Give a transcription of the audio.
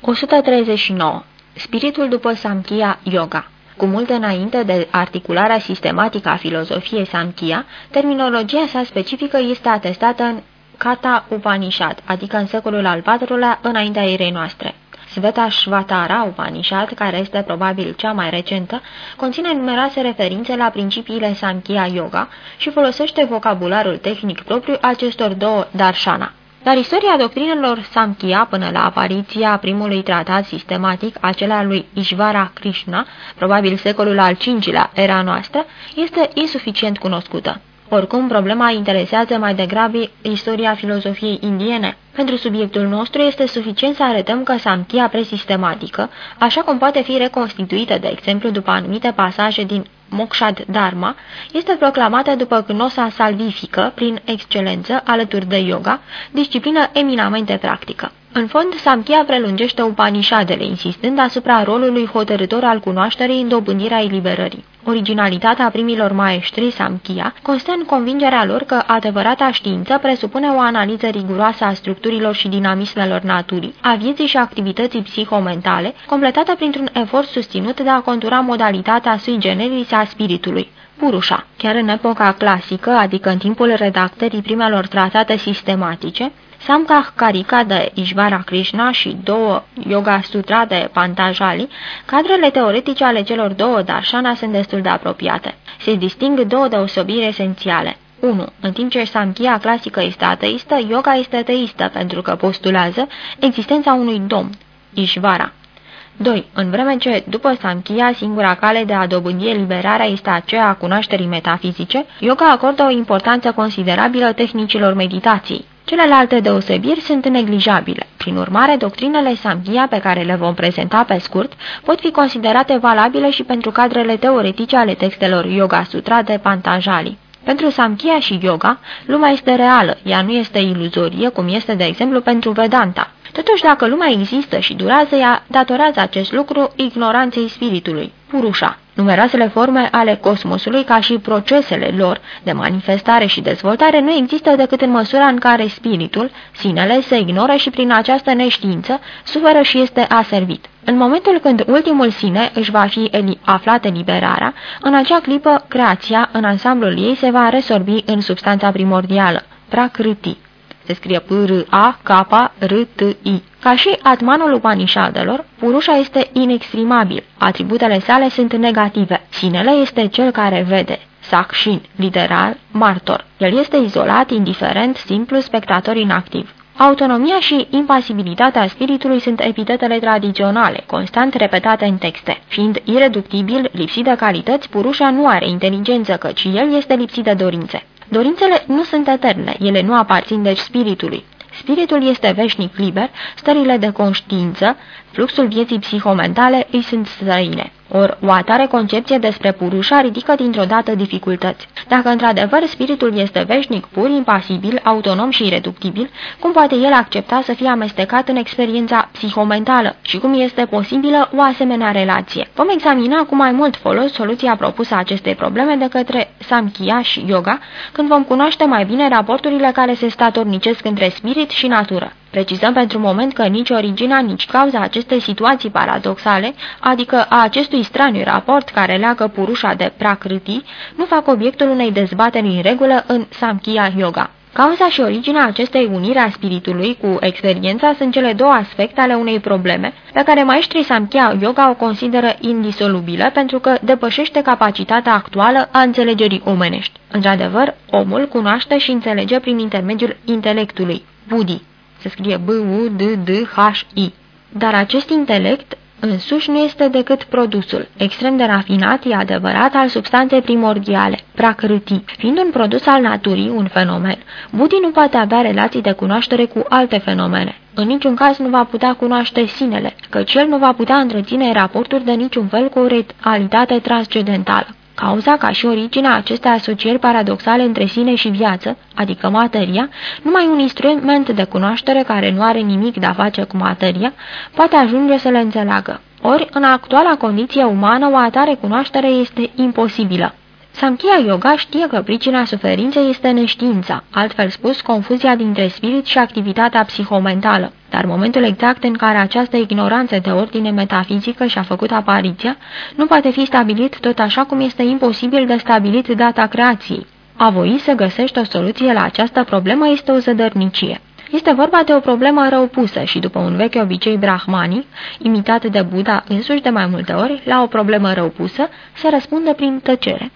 139. Spiritul după Samkhya Yoga cu mult înainte de articularea sistematică a filozofiei Samkhya, terminologia sa specifică este atestată în Kata Upanishad, adică în secolul al IV-lea înaintea erei noastre. Sveta Shvatara Upanishad, care este probabil cea mai recentă, conține numeroase referințe la principiile Samkhya Yoga și folosește vocabularul tehnic propriu acestor două darshana. Dar istoria doctrinelor Samkhya până la apariția primului tratat sistematic, acela lui Ishvara Krishna, probabil secolul al V-lea era noastră, este insuficient cunoscută. Oricum, problema interesează mai degrabă istoria filozofiei indiene. Pentru subiectul nostru este suficient să arătăm că Samkhya presistematică, așa cum poate fi reconstituită, de exemplu, după anumite pasaje din Mokshad Dharma, este proclamată după gnosa salvifică, prin excelență, alături de yoga, disciplină eminamente practică. În fond, Samkhya prelungește Upanishadele, insistând asupra rolului hotărător al cunoașterii în dobândirea eliberării. Originalitatea primilor maestri Samkhya constă în convingerea lor că adevărata știință presupune o analiză riguroasă a structurilor și dinamismelor naturii, a vieții și activității psihomentale, completată printr-un efort susținut de a contura modalitatea sui generis a spiritului. Purusha. Chiar în epoca clasică, adică în timpul redactării primelor tratate sistematice, Samkah Karika de Ishvara Krishna și două Yoga Sutra de Pantajali, cadrele teoretice ale celor două darshana sunt destul de apropiate. Se disting două deosebiri esențiale. 1. În timp ce Samkhya clasică este ateistă, yoga este teistă pentru că postulează existența unui domn, Ishvara. 2. În vreme ce, după Samkhya, singura cale de a dobândi eliberarea este aceea a cunoașterii metafizice, yoga acordă o importanță considerabilă tehnicilor meditației. Celelalte deosebiri sunt neglijabile. Prin urmare, doctrinele Samkhya pe care le vom prezenta pe scurt pot fi considerate valabile și pentru cadrele teoretice ale textelor Yoga Sutra de Pantajali. Pentru Samkhya și Yoga, lumea este reală, ea nu este iluzorie, cum este, de exemplu, pentru Vedanta. Totuși, dacă lumea există și durează, ea datorează acest lucru ignoranței spiritului, Purusha. Numeroasele forme ale cosmosului, ca și procesele lor de manifestare și dezvoltare, nu există decât în măsura în care spiritul, sinele, se ignoră și prin această neștiință suferă și este aservit. În momentul când ultimul sine își va fi aflat eliberarea, în acea clipă creația, în ansamblul ei, se va resorbi în substanța primordială, prakriti. Se scrie P-R-A-K-R-T-I. Ca și Atmanul Upanishadelor, Purusha este inexprimabil, atributele sale sunt negative, sinele este cel care vede, Sakshin, literal, martor. El este izolat, indiferent, simplu, spectator inactiv. Autonomia și impasibilitatea spiritului sunt epitetele tradiționale, constant repetate în texte. Fiind ireductibil, lipsit de calități, Purusha nu are inteligență, căci el este lipsit de dorințe. Dorințele nu sunt eterne, ele nu aparțin deci spiritului. Spiritul este veșnic liber, stările de conștiință, fluxul vieții psihomentale îi sunt străine. Or, o atare concepție despre Purusha ridică dintr-o dată dificultăți. Dacă într-adevăr spiritul este veșnic, pur, impasibil, autonom și ireductibil, cum poate el accepta să fie amestecat în experiența psihomentală și cum este posibilă o asemenea relație? Vom examina cu mai mult folos soluția propusă a acestei probleme de către Samkhya și Yoga, când vom cunoaște mai bine raporturile care se statornicesc între spirit și natură. Precizăm pentru moment că nici originea, nici cauza acestei situații paradoxale, adică a acestui straniu raport care leagă purușa de prakriti, nu fac obiectul unei dezbateri în regulă în Samkhya Yoga. Cauza și originea acestei uniri a spiritului cu experiența sunt cele două aspecte ale unei probleme, pe care maestrii Samkhya Yoga o consideră indisolubilă pentru că depășește capacitatea actuală a înțelegerii omenești. Într-adevăr, omul cunoaște și înțelege prin intermediul intelectului, buddhi se scrie B-U-D-D-H-I. Dar acest intelect însuși nu este decât produsul, extrem de rafinat, e adevărat, al substanței primordiale, prakriti. Fiind un produs al naturii, un fenomen, Budi nu poate avea relații de cunoaștere cu alte fenomene. În niciun caz nu va putea cunoaște sinele, căci el nu va putea întreține raporturi de niciun fel cu o realitate transcendentală. Cauza ca și originea acestei asocieri paradoxale între sine și viață, adică materia, numai un instrument de cunoaștere care nu are nimic de a face cu materia, poate ajunge să le înțeleagă. Ori, în actuala condiție umană, o atare cunoaștere este imposibilă. Samkhya Yoga știe că pricina suferinței este neștiința, altfel spus, confuzia dintre spirit și activitatea psihomentală. Dar momentul exact în care această ignoranță de ordine metafizică și-a făcut apariția nu poate fi stabilit tot așa cum este imposibil de stabilit data creației. A voi să găsești o soluție la această problemă este o zădărnicie. Este vorba de o problemă răupusă și, după un vechi obicei brahmanic, imitat de Buddha însuși de mai multe ori, la o problemă răupusă se răspunde prin tăcere.